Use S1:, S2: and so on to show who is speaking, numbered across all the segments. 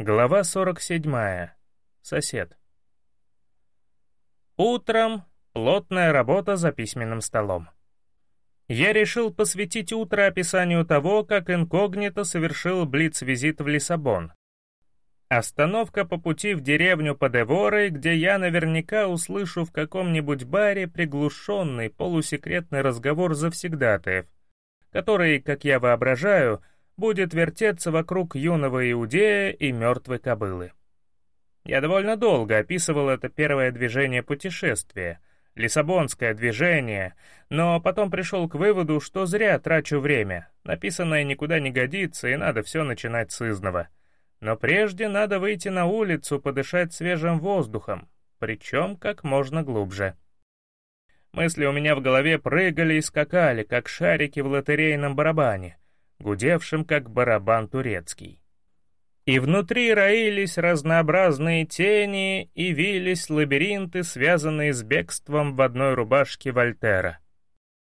S1: Глава 47. Сосед. Утром плотная работа за письменным столом. Я решил посвятить утро описанию того, как инкогнито совершил блиц-визит в Лиссабон. Остановка по пути в деревню под Эворой, где я наверняка услышу в каком-нибудь баре приглушенный полусекретный разговор завсегдатаев, который, как я воображаю, будет вертеться вокруг юного иудея и мертвой кобылы. Я довольно долго описывал это первое движение путешествия, лиссабонское движение, но потом пришел к выводу, что зря трачу время, написанное никуда не годится и надо все начинать с изного. Но прежде надо выйти на улицу, подышать свежим воздухом, причем как можно глубже. Мысли у меня в голове прыгали и скакали, как шарики в лотерейном барабане — гудевшим как барабан турецкий. И внутри роились разнообразные тени и вились лабиринты, связанные с бегством в одной рубашке Вольтера.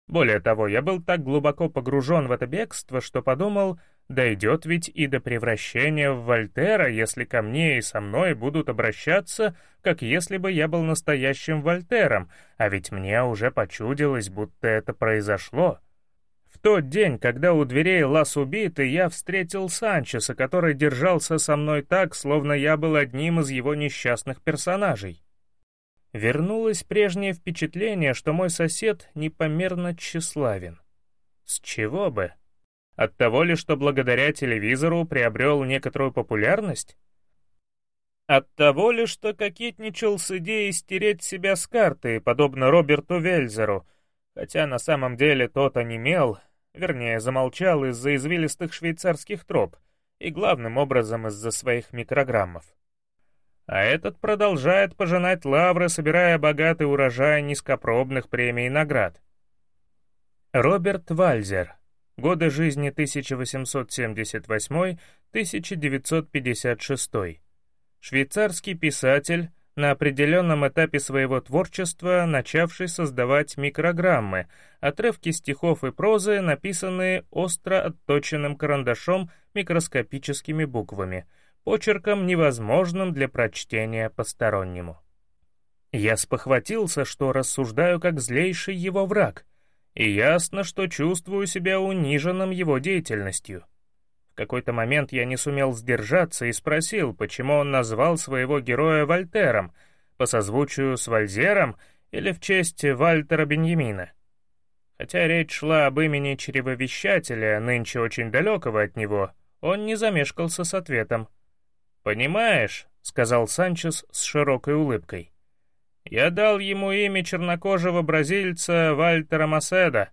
S1: Более того, я был так глубоко погружен в это бегство, что подумал, дойдет ведь и до превращения в Вольтера, если ко мне и со мной будут обращаться, как если бы я был настоящим Вольтером, а ведь мне уже почудилось, будто это произошло. В тот день, когда у дверей лас убитый, я встретил Санчеса, который держался со мной так, словно я был одним из его несчастных персонажей. Вернулось прежнее впечатление, что мой сосед непомерно тщеславен. С чего бы? От того ли, что благодаря телевизору приобрел некоторую популярность? От того ли, что кокетничал с идеей стереть себя с карты, подобно Роберту Вельзеру, хотя на самом деле тот онемел, Вернее, замолчал из-за извилистых швейцарских троп и главным образом из-за своих микрограммов. А этот продолжает пожинать лавры, собирая богатый урожай низкопробных премий и наград. Роберт Вальзер. Годы жизни 1878-1956. Швейцарский писатель, на определенном этапе своего творчества начавший создавать микрограммы, отрывки стихов и прозы, написанные остро отточенным карандашом микроскопическими буквами, почерком, невозможным для прочтения постороннему. Я спохватился, что рассуждаю как злейший его враг, и ясно, что чувствую себя униженным его деятельностью какой-то момент я не сумел сдержаться и спросил, почему он назвал своего героя Вольтером, по созвучию с Вальзером или в честь Вальтера Беньямина. Хотя речь шла об имени чревовещателя, нынче очень далекого от него, он не замешкался с ответом. «Понимаешь», — сказал Санчес с широкой улыбкой, — «я дал ему имя чернокожего бразильца Вальтера Маседа,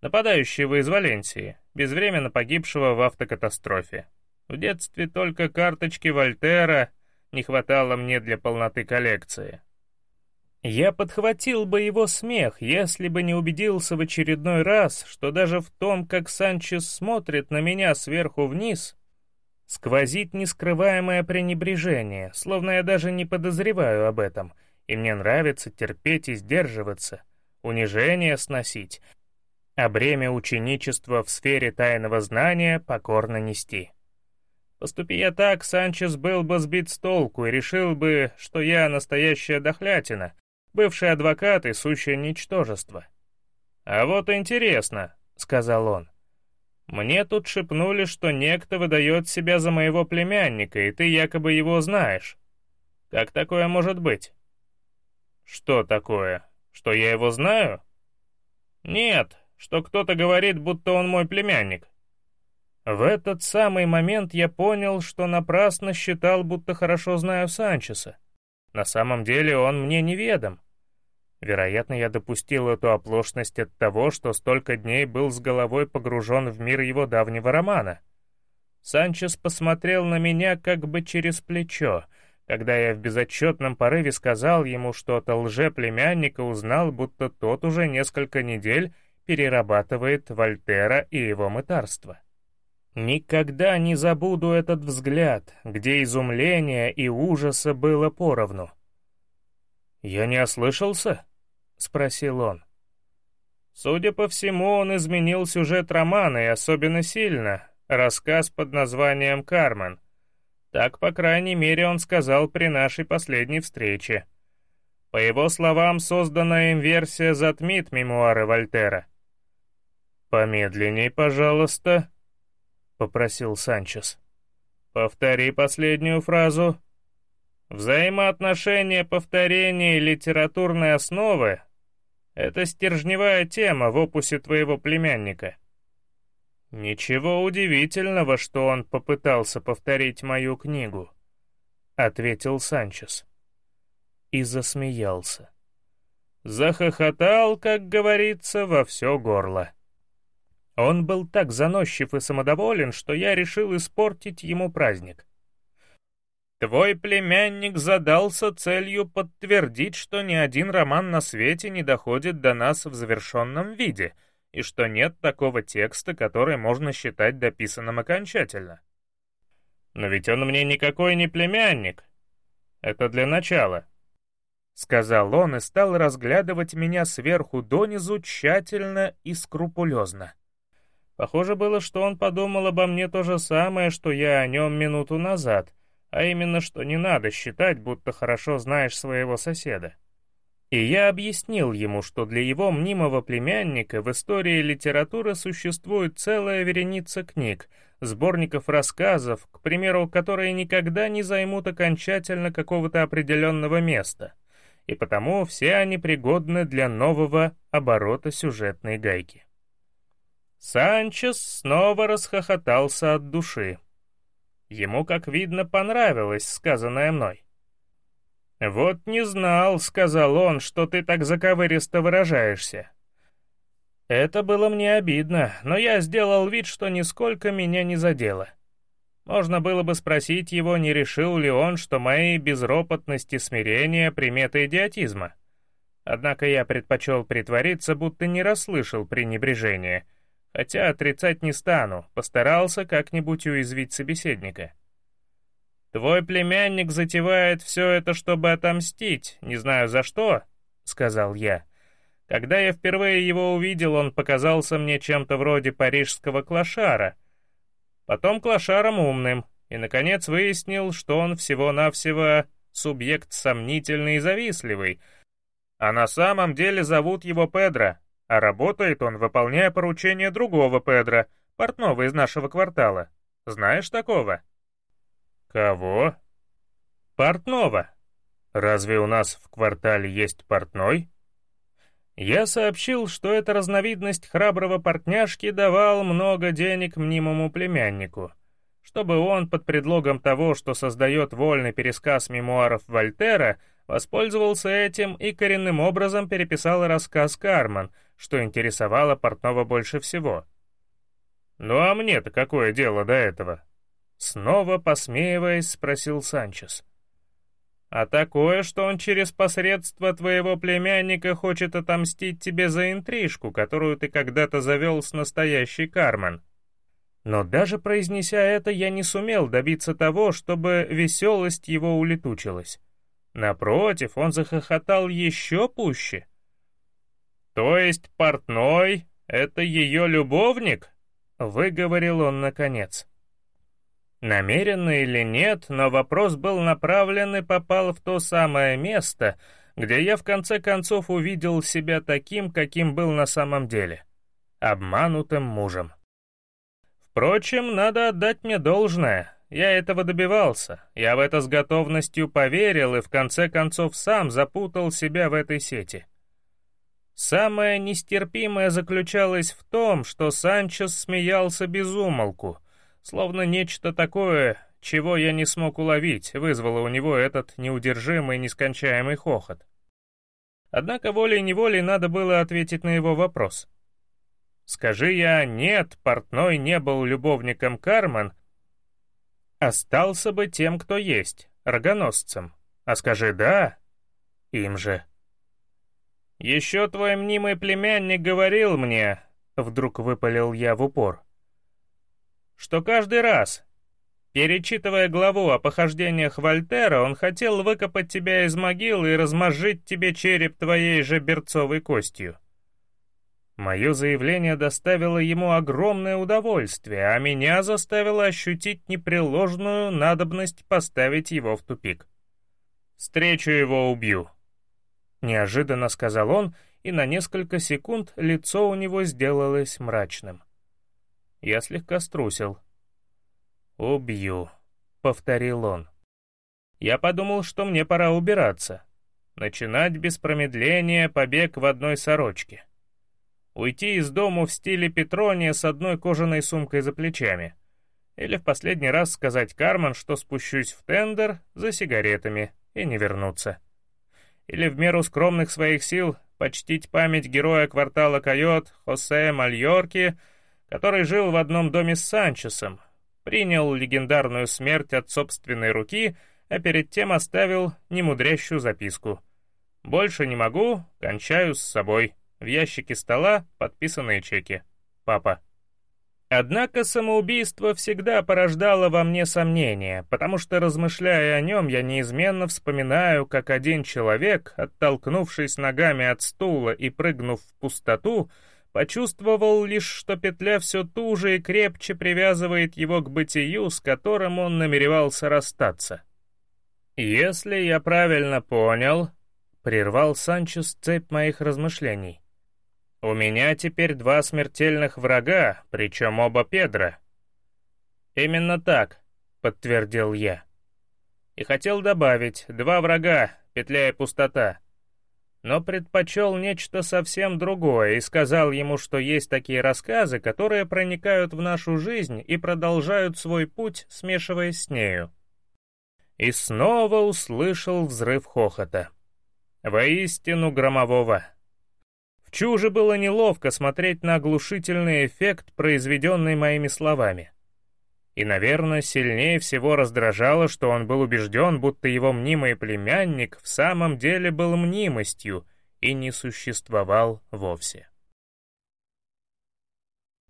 S1: нападающего из Валенсии, безвременно погибшего в автокатастрофе. В детстве только карточки Вольтера не хватало мне для полноты коллекции. Я подхватил бы его смех, если бы не убедился в очередной раз, что даже в том, как Санчес смотрит на меня сверху вниз, сквозит нескрываемое пренебрежение, словно я даже не подозреваю об этом, и мне нравится терпеть и сдерживаться, унижение сносить, а бремя ученичества в сфере тайного знания покорно нести. Поступи я так, Санчес был бы сбит с толку и решил бы, что я настоящая дохлятина, бывший адвокат и сущее ничтожество. «А вот интересно», — сказал он. «Мне тут шепнули, что некто выдает себя за моего племянника, и ты якобы его знаешь. Как такое может быть?» «Что такое? Что я его знаю?» «Нет, что кто-то говорит, будто он мой племянник. В этот самый момент я понял, что напрасно считал, будто хорошо знаю Санчеса. На самом деле он мне неведом. Вероятно, я допустил эту оплошность от того, что столько дней был с головой погружен в мир его давнего романа. Санчес посмотрел на меня как бы через плечо, когда я в безотчетном порыве сказал ему, что от лже-племянника узнал, будто тот уже несколько недель перерабатывает Вольтера и его мытарство. Никогда не забуду этот взгляд, где изумления и ужаса было поровну. «Я не ослышался?» — спросил он. Судя по всему, он изменил сюжет романа и особенно сильно. Рассказ под названием «Кармен». Так, по крайней мере, он сказал при нашей последней встрече. По его словам, созданная им версия затмит мемуары Вольтера. «Помедленней, пожалуйста», — попросил Санчес. «Повтори последнюю фразу». «Взаимоотношения повторения и литературной основы — это стержневая тема в опусе твоего племянника». «Ничего удивительного, что он попытался повторить мою книгу», — ответил Санчес и засмеялся. Захохотал, как говорится, во все горло. Он был так заносчив и самодоволен, что я решил испортить ему праздник. Твой племянник задался целью подтвердить, что ни один роман на свете не доходит до нас в завершенном виде, и что нет такого текста, который можно считать дописанным окончательно. Но ведь он мне никакой не племянник. Это для начала. — сказал он и стал разглядывать меня сверху донизу тщательно и скрупулезно. Похоже было, что он подумал обо мне то же самое, что я о нем минуту назад, а именно, что не надо считать, будто хорошо знаешь своего соседа. И я объяснил ему, что для его мнимого племянника в истории литературы существует целая вереница книг, сборников рассказов, к примеру, которые никогда не займут окончательно какого-то определенного места — и потому все они пригодны для нового оборота сюжетной гайки. Санчес снова расхохотался от души. Ему, как видно, понравилось сказанное мной. «Вот не знал», — сказал он, — «что ты так заковыристо выражаешься». Это было мне обидно, но я сделал вид, что нисколько меня не задело. Можно было бы спросить его, не решил ли он, что мои безропотность и смирение — примета идиотизма. Однако я предпочел притвориться, будто не расслышал пренебрежения, хотя отрицать не стану, постарался как-нибудь уязвить собеседника. «Твой племянник затевает все это, чтобы отомстить, не знаю за что», — сказал я. Когда я впервые его увидел, он показался мне чем-то вроде парижского клошара — потом клошаром умным, и, наконец, выяснил, что он всего-навсего субъект сомнительный и завистливый, а на самом деле зовут его Педро, а работает он, выполняя поручение другого Педро, портного из нашего квартала. Знаешь такого? Кого? Портного. Разве у нас в квартале есть портной? Я сообщил, что эта разновидность храброго портняшки давал много денег мнимому племяннику, чтобы он под предлогом того, что создает вольный пересказ мемуаров Вольтера, воспользовался этим и коренным образом переписал рассказ «Карман», что интересовало портного больше всего. «Ну а мне-то какое дело до этого?» Снова посмеиваясь, спросил Санчес а такое, что он через посредство твоего племянника хочет отомстить тебе за интрижку, которую ты когда-то завел с настоящей Кармен. Но даже произнеся это, я не сумел добиться того, чтобы веселость его улетучилась. Напротив, он захохотал еще пуще. «То есть портной — это ее любовник?» — выговорил он наконец. Намеренно или нет, но вопрос был направлен и попал в то самое место, где я в конце концов увидел себя таким, каким был на самом деле — обманутым мужем. Впрочем, надо отдать мне должное. Я этого добивался, я в это с готовностью поверил и в конце концов сам запутал себя в этой сети. Самое нестерпимое заключалось в том, что Санчес смеялся без умолку — Словно нечто такое, чего я не смог уловить, вызвало у него этот неудержимый нескончаемый хохот. Однако волей-неволей надо было ответить на его вопрос. Скажи я «нет», портной не был любовником Кармен, остался бы тем, кто есть, рогоносцем. А скажи «да», им же. «Еще твой мнимый племянник говорил мне», — вдруг выпалил я в упор, что каждый раз, перечитывая главу о похождениях Вольтера, он хотел выкопать тебя из могилы и размозжить тебе череп твоей же берцовой костью. Мое заявление доставило ему огромное удовольствие, а меня заставило ощутить непреложную надобность поставить его в тупик. «Встречу его убью», — неожиданно сказал он, и на несколько секунд лицо у него сделалось мрачным. Я слегка струсил. «Убью», — повторил он. Я подумал, что мне пора убираться. Начинать без промедления побег в одной сорочке. Уйти из дому в стиле Петрония с одной кожаной сумкой за плечами. Или в последний раз сказать Кармен, что спущусь в тендер за сигаретами и не вернуться. Или в меру скромных своих сил почтить память героя квартала Койот Хосе Мальорки, который жил в одном доме с Санчесом, принял легендарную смерть от собственной руки — а перед тем оставил немудрящую записку. «Больше не могу, кончаю с собой. В ящике стола подписанные чеки. Папа». Однако самоубийство всегда порождало во мне сомнения, потому что, размышляя о нем, я неизменно вспоминаю, как один человек, оттолкнувшись ногами от стула и прыгнув в пустоту, почувствовал лишь, что петля все туже и крепче привязывает его к бытию, с которым он намеревался расстаться. «Если я правильно понял», — прервал Санчес цепь моих размышлений, «у меня теперь два смертельных врага, причем оба Педро». «Именно так», — подтвердил я. И хотел добавить «два врага, петля и пустота», но предпочел нечто совсем другое и сказал ему, что есть такие рассказы, которые проникают в нашу жизнь и продолжают свой путь, смешиваясь с нею и снова услышал взрыв хохота. Воистину громового. В чуже было неловко смотреть на оглушительный эффект, произведенный моими словами. И, наверное, сильнее всего раздражало, что он был убежден, будто его мнимый племянник в самом деле был мнимостью и не существовал вовсе.